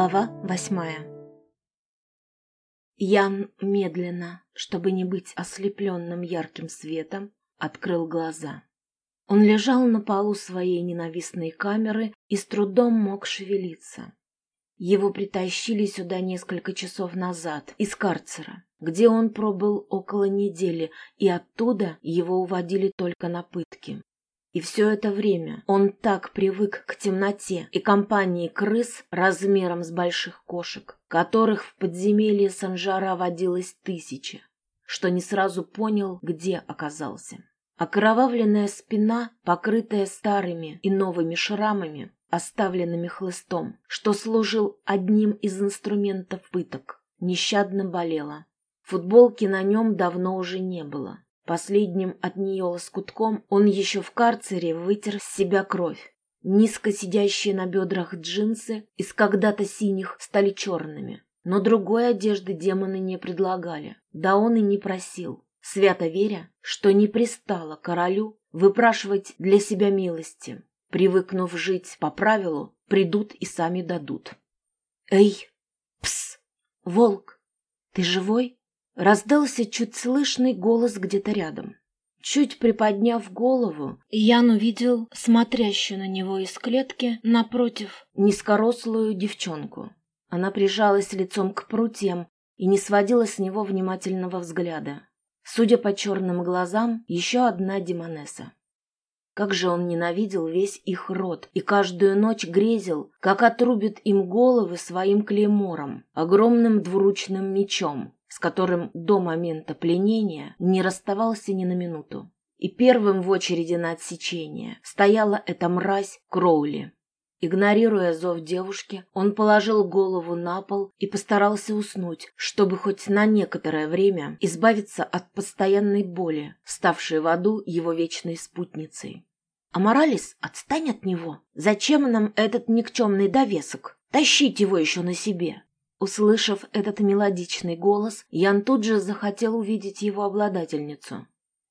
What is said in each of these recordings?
Глава восьмая Ян медленно, чтобы не быть ослепленным ярким светом, открыл глаза. Он лежал на полу своей ненавистной камеры и с трудом мог шевелиться. Его притащили сюда несколько часов назад, из карцера, где он пробыл около недели, и оттуда его уводили только на пытки. И все это время он так привык к темноте и компании крыс размером с больших кошек, которых в подземелье Санжара водилось тысячи, что не сразу понял, где оказался. Окровавленная спина, покрытая старыми и новыми шрамами, оставленными хлыстом, что служил одним из инструментов пыток, нещадно болела. Футболки на нем давно уже не было. Последним от нее лоскутком он еще в карцере вытер с себя кровь. Низко сидящие на бедрах джинсы из когда-то синих стали черными. Но другой одежды демоны не предлагали. Да он и не просил, свято веря, что не пристало королю выпрашивать для себя милости. Привыкнув жить по правилу, придут и сами дадут. «Эй! Пс! Волк! Ты живой?» Раздался чуть слышный голос где-то рядом. Чуть приподняв голову, Ян увидел смотрящую на него из клетки напротив низкорослую девчонку. Она прижалась лицом к прутьям и не сводила с него внимательного взгляда. Судя по черным глазам, еще одна демонесса. Как же он ненавидел весь их род и каждую ночь грезил, как отрубит им головы своим клеймором, огромным двуручным мечом, с которым до момента пленения не расставался ни на минуту. И первым в очереди на отсечение стояла эта мразь Кроули. Игнорируя зов девушки, он положил голову на пол и постарался уснуть, чтобы хоть на некоторое время избавиться от постоянной боли, ставшей в аду его вечной спутницей. А Моралес отстань от него. Зачем нам этот никчемный довесок? Тащить его еще на себе. Услышав этот мелодичный голос, Ян тут же захотел увидеть его обладательницу.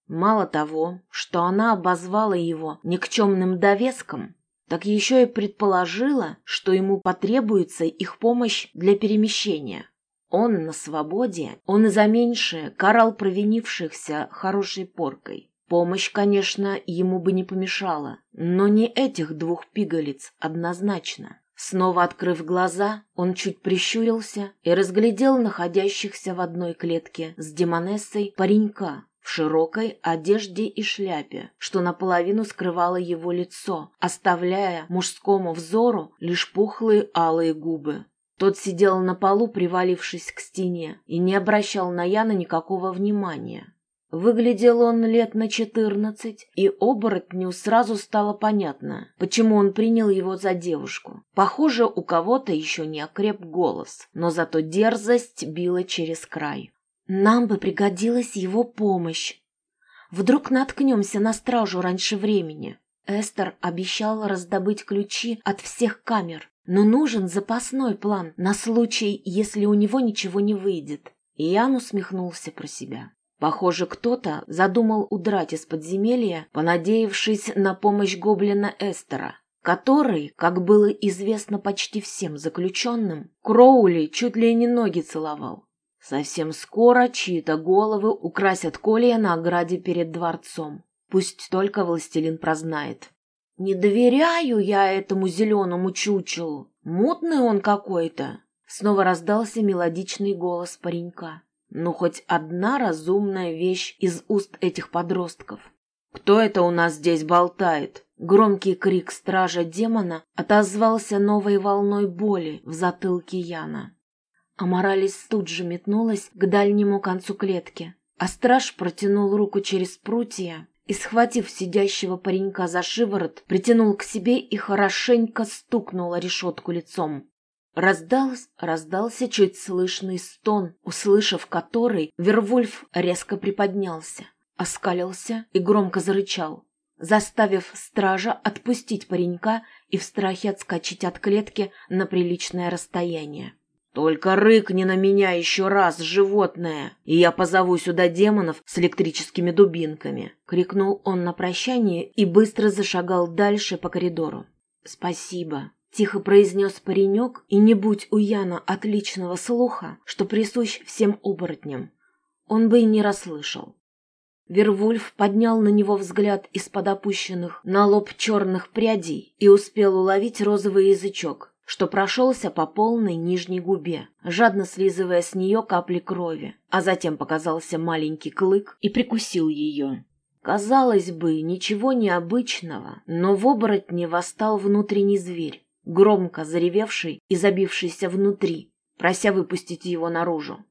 Мало того, что она обозвала его никчемным довеском, так еще и предположила, что ему потребуется их помощь для перемещения. Он на свободе, он и за меньшее карал провинившихся хорошей поркой. Помощь, конечно, ему бы не помешала, но не этих двух пигалиц однозначно. Снова открыв глаза, он чуть прищурился и разглядел находящихся в одной клетке с демонессой паренька в широкой одежде и шляпе, что наполовину скрывало его лицо, оставляя мужскому взору лишь пухлые алые губы. Тот сидел на полу, привалившись к стене, и не обращал на Яна никакого внимания. Выглядел он лет на четырнадцать, и оборотню сразу стало понятно, почему он принял его за девушку. Похоже, у кого-то еще не окреп голос, но зато дерзость била через край. «Нам бы пригодилась его помощь. Вдруг наткнемся на стражу раньше времени». Эстер обещал раздобыть ключи от всех камер, но нужен запасной план на случай, если у него ничего не выйдет. И Ян усмехнулся про себя. Похоже, кто-то задумал удрать из подземелья, понадеявшись на помощь гоблина Эстера, который, как было известно почти всем заключенным, Кроули чуть ли не ноги целовал. Совсем скоро чьи-то головы украсят колья на ограде перед дворцом. Пусть только властелин прознает. «Не доверяю я этому зеленому чучелу. Мутный он какой-то!» Снова раздался мелодичный голос паренька. Ну, хоть одна разумная вещь из уст этих подростков. «Кто это у нас здесь болтает?» Громкий крик стража демона отозвался новой волной боли в затылке Яна. Аморалис тут же метнулась к дальнему концу клетки, а страж протянул руку через прутья и, схватив сидящего паренька за шиворот, притянул к себе и хорошенько стукнул решетку лицом. Раздался, раздался чуть слышный стон, услышав который, Вервольф резко приподнялся, оскалился и громко зарычал, заставив стража отпустить паренька и в страхе отскочить от клетки на приличное расстояние. «Только рыкни на меня еще раз, животное, и я позову сюда демонов с электрическими дубинками!» — крикнул он на прощание и быстро зашагал дальше по коридору. «Спасибо», — тихо произнес паренек, и не будь у Яна отличного слуха, что присущ всем оборотням, он бы и не расслышал. Вервульф поднял на него взгляд из-под опущенных на лоб черных прядей и успел уловить розовый язычок, что прошелся по полной нижней губе, жадно слизывая с нее капли крови, а затем показался маленький клык и прикусил ее. Казалось бы, ничего необычного, но в оборотне восстал внутренний зверь, громко заревевший и забившийся внутри, прося выпустить его наружу.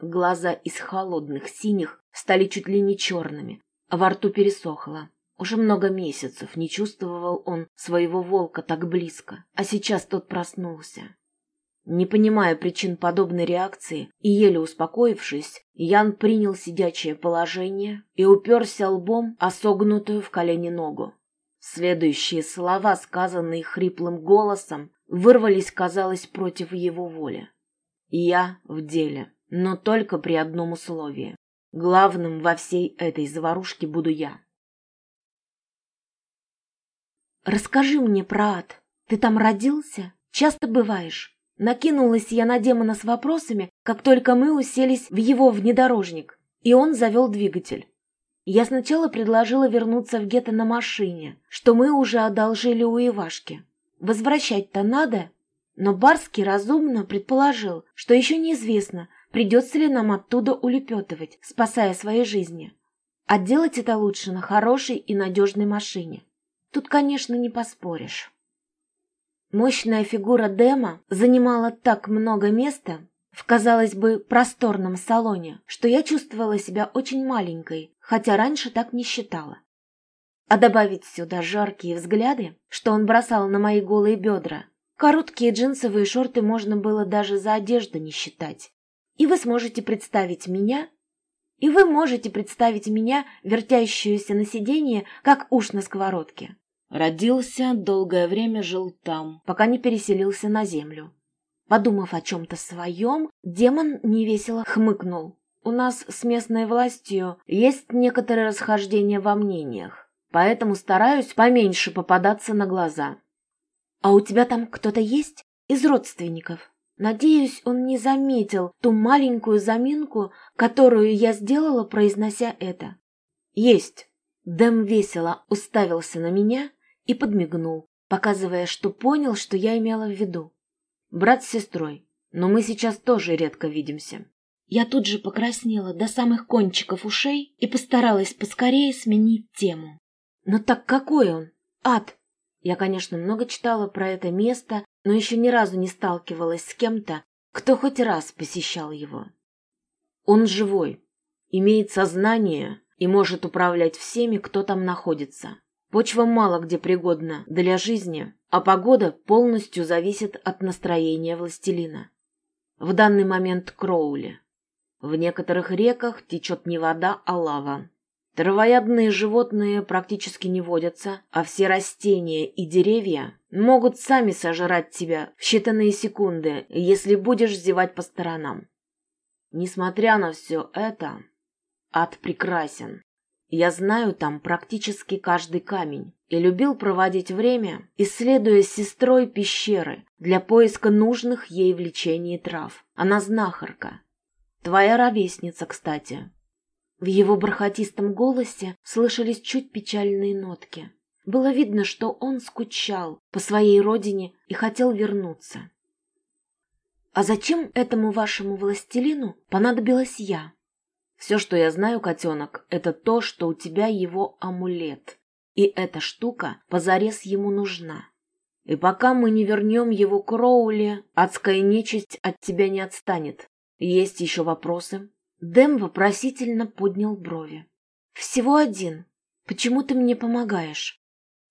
Глаза из холодных синих стали чуть ли не черными, а во рту пересохло. Уже много месяцев не чувствовал он своего волка так близко, а сейчас тот проснулся. Не понимая причин подобной реакции и еле успокоившись, Ян принял сидячее положение и уперся лбом о согнутую в колени ногу. Следующие слова, сказанные хриплым голосом, вырвались, казалось, против его воли. «Я в деле, но только при одном условии. Главным во всей этой заварушке буду я». «Расскажи мне про ад. Ты там родился? Часто бываешь?» Накинулась я на демона с вопросами, как только мы уселись в его внедорожник, и он завел двигатель. Я сначала предложила вернуться в гетто на машине, что мы уже одолжили у Ивашки. Возвращать-то надо, но Барский разумно предположил, что еще неизвестно, придется ли нам оттуда улепетывать, спасая свои жизни. А делать это лучше на хорошей и надежной машине. Тут, конечно, не поспоришь. Мощная фигура Дема занимала так много места в, казалось бы, просторном салоне, что я чувствовала себя очень маленькой, хотя раньше так не считала. А добавить сюда жаркие взгляды, что он бросал на мои голые бедра, короткие джинсовые шорты можно было даже за одежду не считать. И вы сможете представить меня, и вы можете представить меня, вертящуюся на сиденье, как уж на сковородке. Родился, долгое время жил там, пока не переселился на землю. Подумав о чем-то своем, демон невесело хмыкнул. «У нас с местной властью есть некоторые расхождения во мнениях, поэтому стараюсь поменьше попадаться на глаза». «А у тебя там кто-то есть из родственников?» Надеюсь, он не заметил ту маленькую заминку, которую я сделала, произнося это. «Есть!» Дэм весело уставился на меня и подмигнул, показывая, что понял, что я имела в виду. Брат с сестрой, но мы сейчас тоже редко видимся. Я тут же покраснела до самых кончиков ушей и постаралась поскорее сменить тему. Но так какой он? Ад! Я, конечно, много читала про это место, но еще ни разу не сталкивалась с кем-то, кто хоть раз посещал его. Он живой, имеет сознание и может управлять всеми, кто там находится. Почва мало где пригодна для жизни, а погода полностью зависит от настроения властелина. В данный момент Кроули. В некоторых реках течет не вода, а лава. Травоядные животные практически не водятся, а все растения и деревья могут сами сожрать тебя в считанные секунды, если будешь зевать по сторонам. Несмотря на все это, ад прекрасен. Я знаю там практически каждый камень и любил проводить время, исследуя с сестрой пещеры для поиска нужных ей в лечении трав. Она знахарка. Твоя ровесница, кстати. В его бархатистом голосе слышались чуть печальные нотки. Было видно, что он скучал по своей родине и хотел вернуться. «А зачем этому вашему властелину понадобилась я?» Все, что я знаю, котенок, это то, что у тебя его амулет. И эта штука позарез ему нужна. И пока мы не вернем его к Роули, адская нечисть от тебя не отстанет. Есть еще вопросы?» Дэм вопросительно поднял брови. «Всего один. Почему ты мне помогаешь?»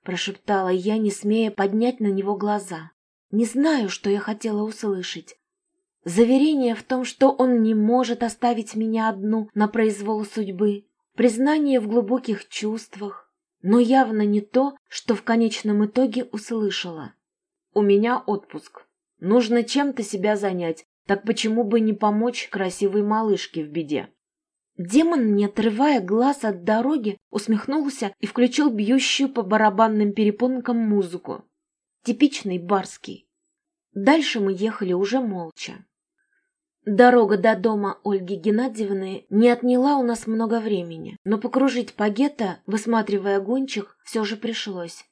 Прошептала я, не смея поднять на него глаза. Не знаю, что я хотела услышать, Заверение в том, что он не может оставить меня одну на произвол судьбы, признание в глубоких чувствах, но явно не то, что в конечном итоге услышала. «У меня отпуск. Нужно чем-то себя занять, так почему бы не помочь красивой малышке в беде?» Демон, не отрывая глаз от дороги, усмехнулся и включил бьющую по барабанным перепонкам музыку. Типичный барский. Дальше мы ехали уже молча. Дорога до дома Ольги Геннадьевны не отняла у нас много времени, но покружить по гетто, высматривая гончих, все же пришлось.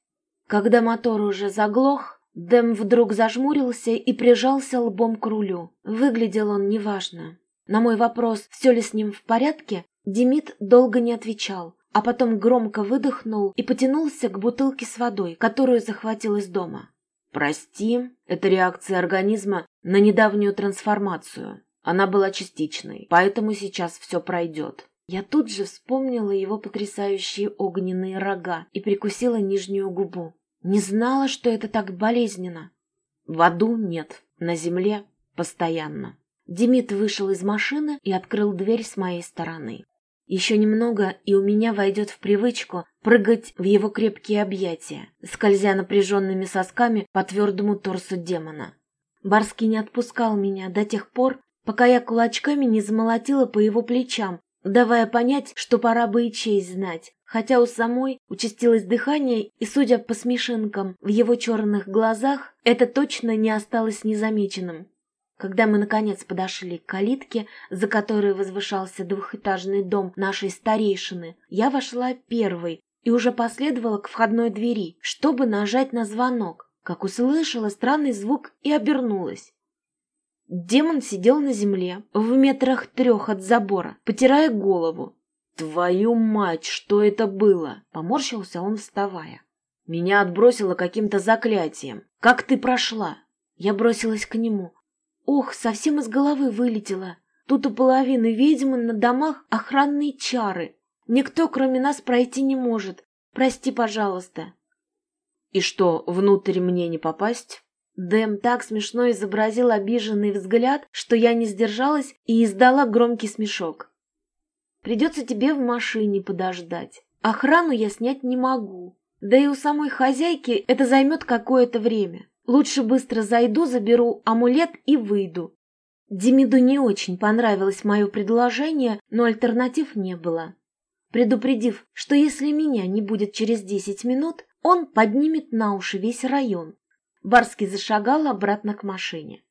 Когда мотор уже заглох, Дэм вдруг зажмурился и прижался лбом к рулю. Выглядел он неважно. На мой вопрос, все ли с ним в порядке, Демид долго не отвечал, а потом громко выдохнул и потянулся к бутылке с водой, которую захватил из дома. «Прости, это реакция организма на недавнюю трансформацию. Она была частичной, поэтому сейчас все пройдет». Я тут же вспомнила его потрясающие огненные рога и прикусила нижнюю губу. Не знала, что это так болезненно. В аду нет, на земле постоянно. Демид вышел из машины и открыл дверь с моей стороны. Еще немного, и у меня войдет в привычку прыгать в его крепкие объятия, скользя напряженными сосками по твердому торсу демона. Барский не отпускал меня до тех пор, пока я кулачками не замолотила по его плечам, давая понять, что пора бы и честь знать, хотя у самой участилось дыхание, и, судя по смешинкам в его черных глазах, это точно не осталось незамеченным. Когда мы, наконец, подошли к калитке, за которой возвышался двухэтажный дом нашей старейшины, я вошла первой и уже последовала к входной двери, чтобы нажать на звонок, как услышала странный звук и обернулась. Демон сидел на земле, в метрах трех от забора, потирая голову. «Твою мать, что это было?» — поморщился он, вставая. «Меня отбросило каким-то заклятием. Как ты прошла?» Я бросилась к нему. Ох, совсем из головы вылетело. Тут у половины ведьмы на домах охранные чары. Никто, кроме нас, пройти не может. Прости, пожалуйста. И что, внутрь мне не попасть? Дэм так смешно изобразил обиженный взгляд, что я не сдержалась и издала громкий смешок. Придется тебе в машине подождать. Охрану я снять не могу. Да и у самой хозяйки это займет какое-то время. Лучше быстро зайду, заберу амулет и выйду. Демиду не очень понравилось мое предложение, но альтернатив не было. Предупредив, что если меня не будет через десять минут, он поднимет на уши весь район. Барский зашагал обратно к машине.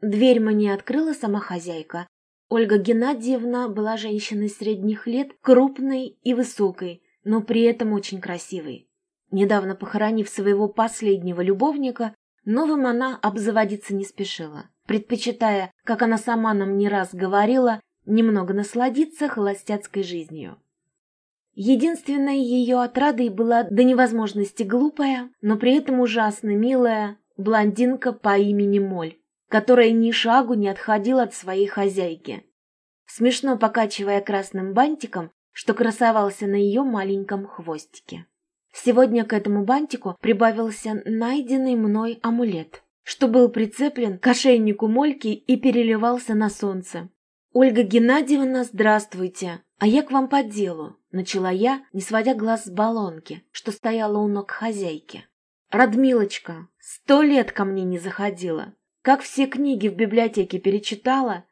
Дверь мне открыла сама хозяйка. Ольга Геннадьевна была женщиной средних лет, крупной и высокой, но при этом очень красивой. Недавно похоронив своего последнего любовника, новым она обзаводиться не спешила, предпочитая, как она сама нам не раз говорила, немного насладиться холостяцкой жизнью. Единственной ее отрадой была до невозможности глупая, но при этом ужасно милая блондинка по имени Моль, которая ни шагу не отходила от своей хозяйки, смешно покачивая красным бантиком, что красовался на ее маленьком хвостике. Сегодня к этому бантику прибавился найденный мной амулет, что был прицеплен к ошейнику Мольки и переливался на солнце. «Ольга Геннадьевна, здравствуйте! А я к вам по делу», — начала я, не сводя глаз с баллонки, что стояла у ног хозяйки. «Радмилочка, сто лет ко мне не заходила. Как все книги в библиотеке перечитала,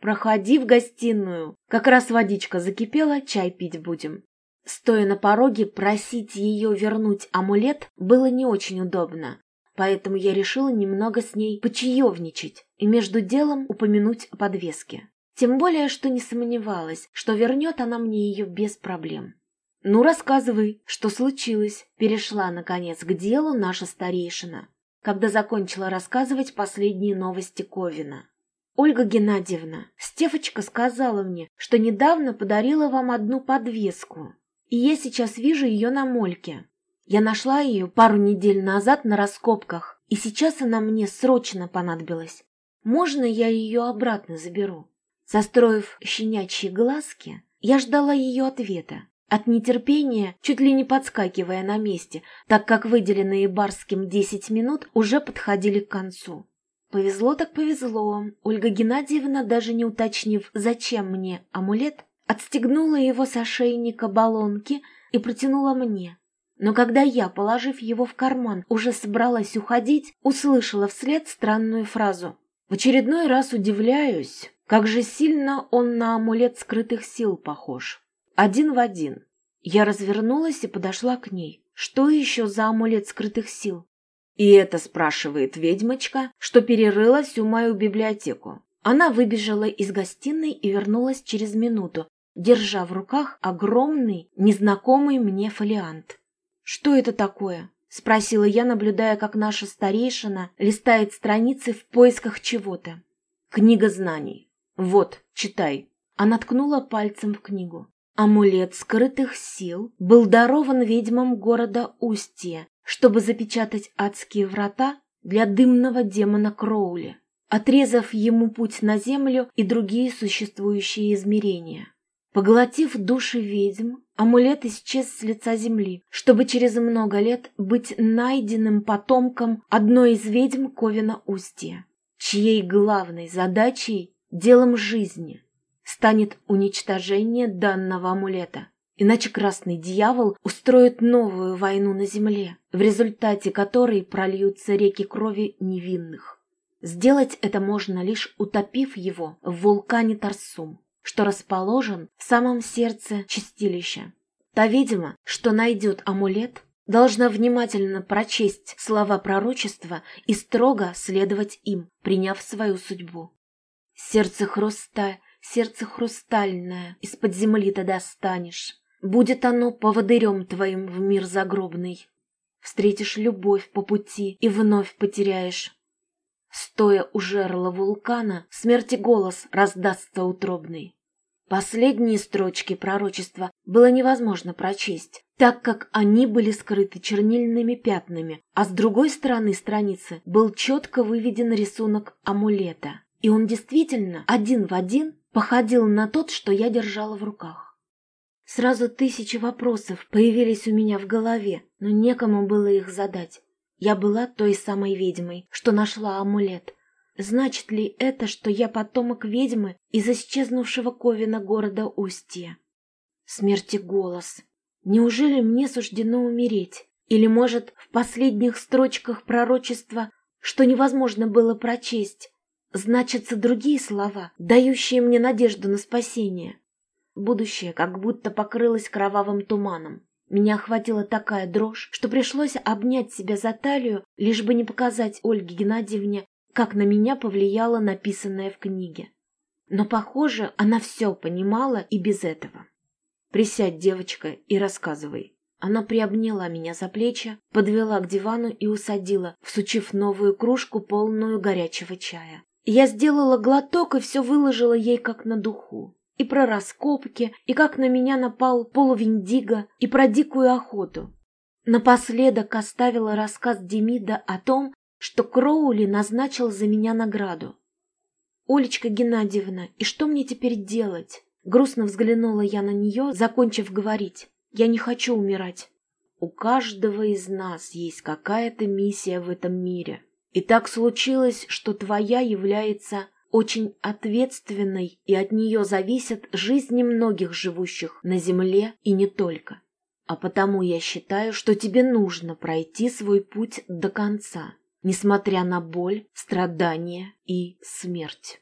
проходи в гостиную. Как раз водичка закипела, чай пить будем. Стоя на пороге, просить ее вернуть амулет было не очень удобно, поэтому я решила немного с ней почаевничать и между делом упомянуть о подвеске. Тем более, что не сомневалась, что вернет она мне ее без проблем. «Ну, рассказывай, что случилось?» Перешла, наконец, к делу наша старейшина, когда закончила рассказывать последние новости Ковина. «Ольга Геннадьевна, Стефочка сказала мне, что недавно подарила вам одну подвеску и я сейчас вижу ее на мольке. Я нашла ее пару недель назад на раскопках, и сейчас она мне срочно понадобилась. Можно я ее обратно заберу? Состроив щенячьи глазки, я ждала ее ответа. От нетерпения, чуть ли не подскакивая на месте, так как выделенные Барским десять минут уже подходили к концу. Повезло так повезло. Ольга Геннадьевна, даже не уточнив, зачем мне амулет, отстегнула его с ошейника баллонки и протянула мне. Но когда я, положив его в карман, уже собралась уходить, услышала вслед странную фразу. В очередной раз удивляюсь, как же сильно он на амулет скрытых сил похож. Один в один. Я развернулась и подошла к ней. Что еще за амулет скрытых сил? И это спрашивает ведьмочка, что перерыла всю мою библиотеку. Она выбежала из гостиной и вернулась через минуту, держа в руках огромный, незнакомый мне фолиант. «Что это такое?» — спросила я, наблюдая, как наша старейшина листает страницы в поисках чего-то. «Книга знаний. Вот, читай». Она ткнула пальцем в книгу. Амулет скрытых сил был дарован ведьмам города Устье, чтобы запечатать адские врата для дымного демона Кроули, отрезав ему путь на землю и другие существующие измерения. Поглотив души ведьм, амулет исчез с лица земли, чтобы через много лет быть найденным потомком одной из ведьм Ковина Устья, чьей главной задачей, делом жизни, станет уничтожение данного амулета. Иначе красный дьявол устроит новую войну на земле, в результате которой прольются реки крови невинных. Сделать это можно лишь утопив его в вулкане Тарсум, что расположен в самом сердце чистилища. Та ведьма, что найдет амулет, должна внимательно прочесть слова пророчества и строго следовать им, приняв свою судьбу. Сердце хруста сердце хрустальное из-под земли ты достанешь. Будет оно поводырем твоим в мир загробный. Встретишь любовь по пути и вновь потеряешь. Стоя у жерла вулкана, смерти голос раздастся утробный. Последние строчки пророчества было невозможно прочесть, так как они были скрыты чернильными пятнами, а с другой стороны страницы был четко выведен рисунок амулета. И он действительно один в один походил на тот, что я держала в руках. Сразу тысячи вопросов появились у меня в голове, но некому было их задать. Я была той самой ведьмой, что нашла амулет. Значит ли это, что я потомок ведьмы из исчезнувшего Ковина города Устья? Смерти голос. Неужели мне суждено умереть? Или, может, в последних строчках пророчества, что невозможно было прочесть, значатся другие слова, дающие мне надежду на спасение. Будущее как будто покрылось кровавым туманом. Меня охватила такая дрожь, что пришлось обнять себя за талию, лишь бы не показать Ольге Геннадьевне, как на меня повлияло написанное в книге. Но, похоже, она все понимала и без этого. «Присядь, девочка, и рассказывай». Она приобняла меня за плечи, подвела к дивану и усадила, всучив новую кружку, полную горячего чая. Я сделала глоток и все выложила ей как на духу. И про раскопки, и как на меня напал полувиндиго, и про дикую охоту. Напоследок оставила рассказ Демида о том, что Кроули назначил за меня награду. «Олечка Геннадьевна, и что мне теперь делать?» Грустно взглянула я на нее, закончив говорить. «Я не хочу умирать. У каждого из нас есть какая-то миссия в этом мире. И так случилось, что твоя является очень ответственной, и от нее зависят жизни многих живущих на земле и не только. А потому я считаю, что тебе нужно пройти свой путь до конца, несмотря на боль, страдания и смерть.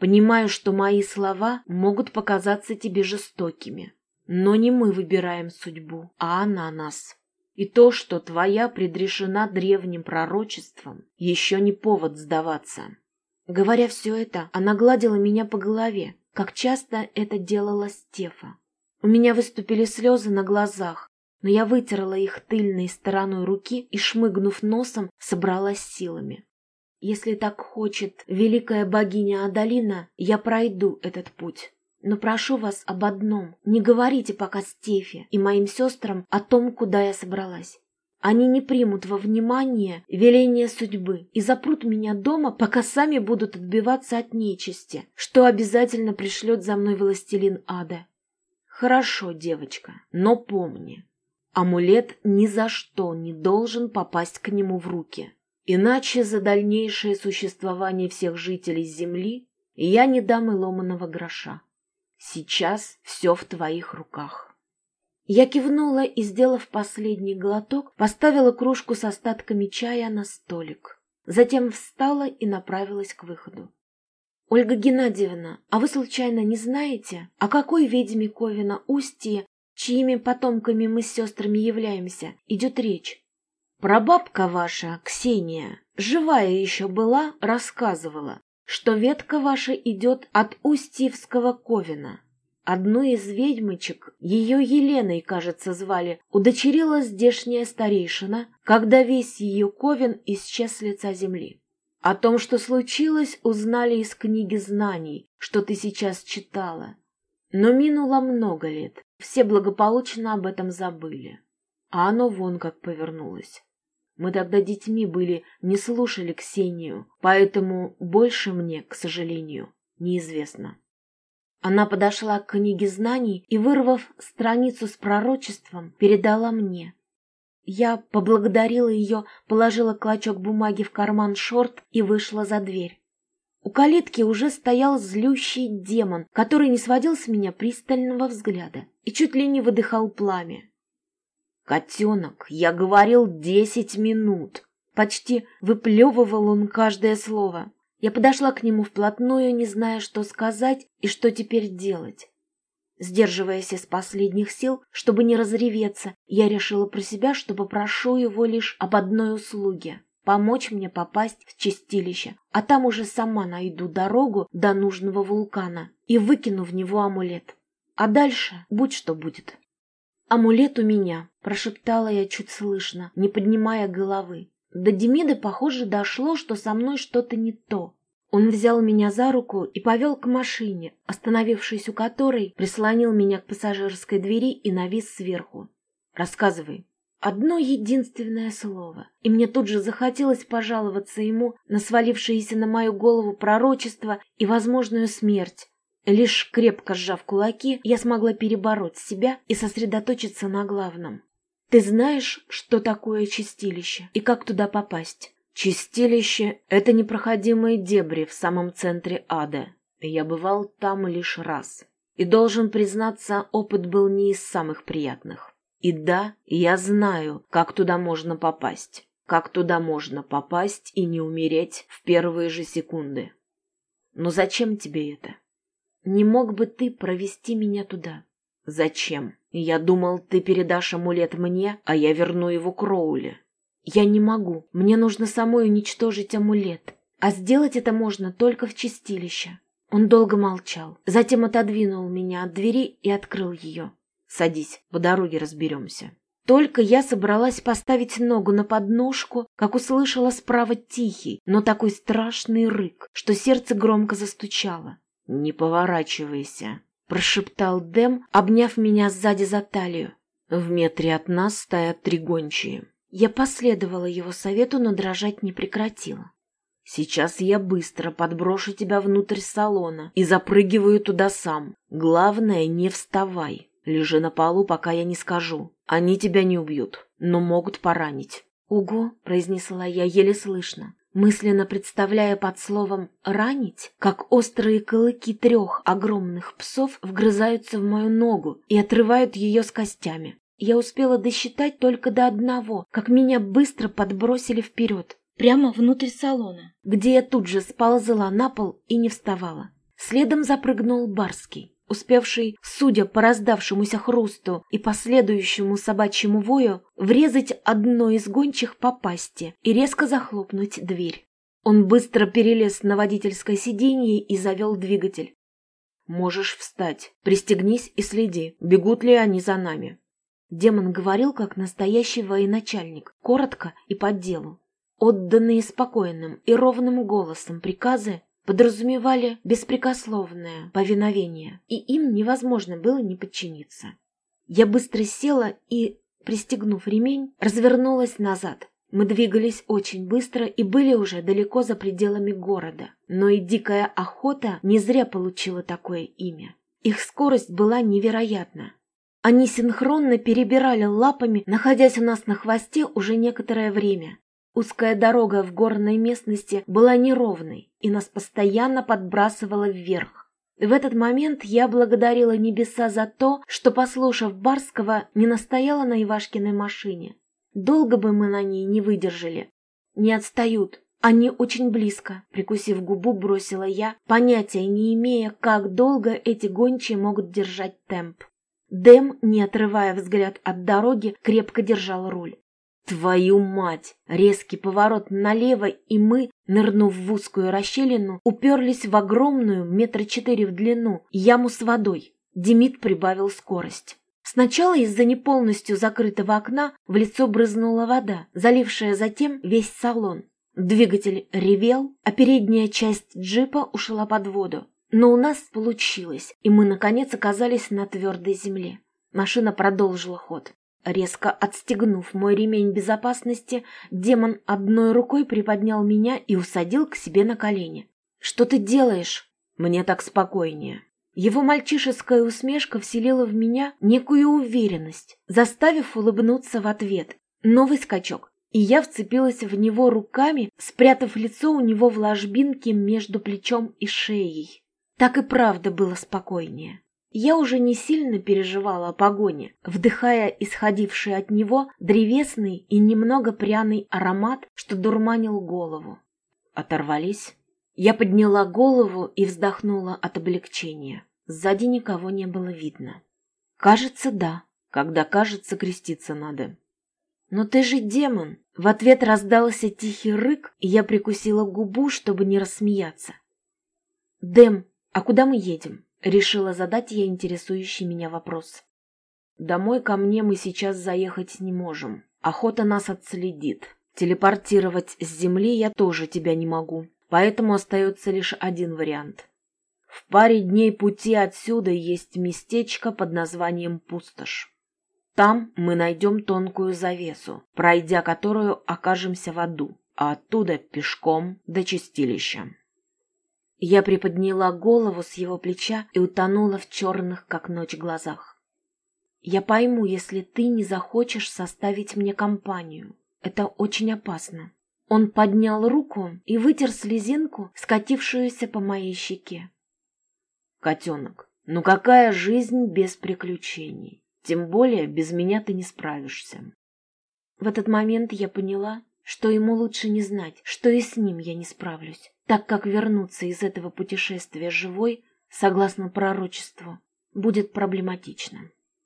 Понимаю, что мои слова могут показаться тебе жестокими, но не мы выбираем судьбу, а она нас. И то, что твоя предрешена древним пророчеством, еще не повод сдаваться. Говоря все это, она гладила меня по голове, как часто это делала Стефа. У меня выступили слезы на глазах, но я вытерла их тыльной стороной руки и, шмыгнув носом, собралась силами. Если так хочет великая богиня Адалина, я пройду этот путь. Но прошу вас об одном. Не говорите пока Стефе и моим сестрам о том, куда я собралась. Они не примут во внимание веление судьбы и запрут меня дома, пока сами будут отбиваться от нечисти, что обязательно пришлет за мной властелин ада. Хорошо, девочка, но помни, амулет ни за что не должен попасть к нему в руки. Иначе за дальнейшее существование всех жителей Земли я не дам и ломаного гроша. Сейчас все в твоих руках. Я кивнула и, сделав последний глоток, поставила кружку с остатками чая на столик. Затем встала и направилась к выходу. «Ольга Геннадьевна, а вы случайно не знаете, о какой ведьме Ковина Устье, чьими потомками мы с сестрами являемся, идет речь?» Прабабка ваша, Ксения, живая еще была, рассказывала, что ветка ваша идет от Устьевского ковина. Одну из ведьмочек, ее Еленой, кажется, звали, удочерила здешняя старейшина, когда весь ее ковен исчез с лица земли. О том, что случилось, узнали из книги знаний, что ты сейчас читала. Но минуло много лет, все благополучно об этом забыли. А оно вон как повернулось. Мы тогда детьми были, не слушали Ксению, поэтому больше мне, к сожалению, неизвестно. Она подошла к книге знаний и, вырвав страницу с пророчеством, передала мне. Я поблагодарила ее, положила клочок бумаги в карман шорт и вышла за дверь. У калитки уже стоял злющий демон, который не сводил с меня пристального взгляда и чуть ли не выдыхал пламя. «Котенок, я говорил десять минут!» Почти выплевывал он каждое слово. Я подошла к нему вплотную, не зная, что сказать и что теперь делать. Сдерживаясь из последних сил, чтобы не разреветься, я решила про себя, что попрошу его лишь об одной услуге — помочь мне попасть в чистилище, а там уже сама найду дорогу до нужного вулкана и выкину в него амулет. А дальше будь что будет. «Амулет у меня», — прошептала я чуть слышно, не поднимая головы. До Демиды, похоже, дошло, что со мной что-то не то. Он взял меня за руку и повел к машине, остановившись у которой, прислонил меня к пассажирской двери и навис сверху. «Рассказывай». Одно единственное слово, и мне тут же захотелось пожаловаться ему на свалившееся на мою голову пророчество и возможную смерть. Лишь крепко сжав кулаки, я смогла перебороть себя и сосредоточиться на главном. Ты знаешь, что такое чистилище и как туда попасть? Чистилище — это непроходимые дебри в самом центре ада. Я бывал там лишь раз. И должен признаться, опыт был не из самых приятных. И да, я знаю, как туда можно попасть. Как туда можно попасть и не умереть в первые же секунды. Но зачем тебе это? Не мог бы ты провести меня туда? Зачем? Я думал, ты передашь амулет мне, а я верну его Кроули. Я не могу. Мне нужно самой уничтожить амулет. А сделать это можно только в чистилище. Он долго молчал. Затем отодвинул меня от двери и открыл ее. Садись, по дороге разберемся. Только я собралась поставить ногу на подножку, как услышала справа тихий, но такой страшный рык, что сердце громко застучало. «Не поворачивайся», прошептал Дэм, обняв меня сзади за талию. В метре от нас стоят три гончие. Я последовала его совету, но дрожать не прекратила. Сейчас я быстро подброшу тебя внутрь салона и запрыгиваю туда сам. Главное, не вставай. Лежи на полу, пока я не скажу. Они тебя не убьют, но могут поранить. «Уго», — произнесла я еле слышно мысленно представляя под словом «ранить», как острые клыки трех огромных псов вгрызаются в мою ногу и отрывают ее с костями. Я успела досчитать только до одного, как меня быстро подбросили вперед, прямо внутрь салона, где я тут же сползла на пол и не вставала. Следом запрыгнул Барский успевший, судя по раздавшемуся хрусту и последующему собачьему вою, врезать одной из гончих по пасти и резко захлопнуть дверь. Он быстро перелез на водительское сиденье и завел двигатель. «Можешь встать, пристегнись и следи, бегут ли они за нами». Демон говорил, как настоящий военачальник, коротко и по делу. Отданные спокойным и ровным голосом приказы подразумевали беспрекословное повиновение, и им невозможно было не подчиниться. Я быстро села и, пристегнув ремень, развернулась назад. Мы двигались очень быстро и были уже далеко за пределами города. Но и дикая охота не зря получила такое имя. Их скорость была невероятна. Они синхронно перебирали лапами, находясь у нас на хвосте уже некоторое время. Узкая дорога в горной местности была неровной, и нас постоянно подбрасывало вверх. В этот момент я благодарила небеса за то, что, послушав Барского, не настояла на Ивашкиной машине. Долго бы мы на ней не выдержали. Не отстают. Они очень близко, прикусив губу, бросила я, понятия не имея, как долго эти гончие могут держать темп. Дэм, не отрывая взгляд от дороги, крепко держал руль. Твою мать! Резкий поворот налево, и мы, нырнув в узкую расщелину, уперлись в огромную, метра четыре в длину, яму с водой. Демид прибавил скорость. Сначала из-за неполностью закрытого окна в лицо брызнула вода, залившая затем весь салон. Двигатель ревел, а передняя часть джипа ушла под воду. Но у нас получилось, и мы, наконец, оказались на твердой земле. Машина продолжила ход. Резко отстегнув мой ремень безопасности, демон одной рукой приподнял меня и усадил к себе на колени. «Что ты делаешь?» «Мне так спокойнее». Его мальчишеская усмешка вселила в меня некую уверенность, заставив улыбнуться в ответ. Новый скачок, и я вцепилась в него руками, спрятав лицо у него в ложбинке между плечом и шеей. Так и правда было спокойнее. Я уже не сильно переживала о погоне, вдыхая исходивший от него древесный и немного пряный аромат, что дурманил голову. Оторвались. Я подняла голову и вздохнула от облегчения. Сзади никого не было видно. «Кажется, да. Когда кажется, креститься надо». «Но ты же демон!» В ответ раздался тихий рык, и я прикусила губу, чтобы не рассмеяться. «Дэм, а куда мы едем?» Решила задать я интересующий меня вопрос. «Домой ко мне мы сейчас заехать не можем. Охота нас отследит. Телепортировать с земли я тоже тебя не могу. Поэтому остается лишь один вариант. В паре дней пути отсюда есть местечко под названием Пустошь. Там мы найдем тонкую завесу, пройдя которую окажемся в аду, а оттуда пешком до чистилища. Я приподняла голову с его плеча и утонула в черных, как ночь, глазах. «Я пойму, если ты не захочешь составить мне компанию. Это очень опасно». Он поднял руку и вытер слезинку, скатившуюся по моей щеке. «Котенок, ну какая жизнь без приключений? Тем более без меня ты не справишься». В этот момент я поняла, что ему лучше не знать, что и с ним я не справлюсь, так как вернуться из этого путешествия живой, согласно пророчеству, будет проблематично.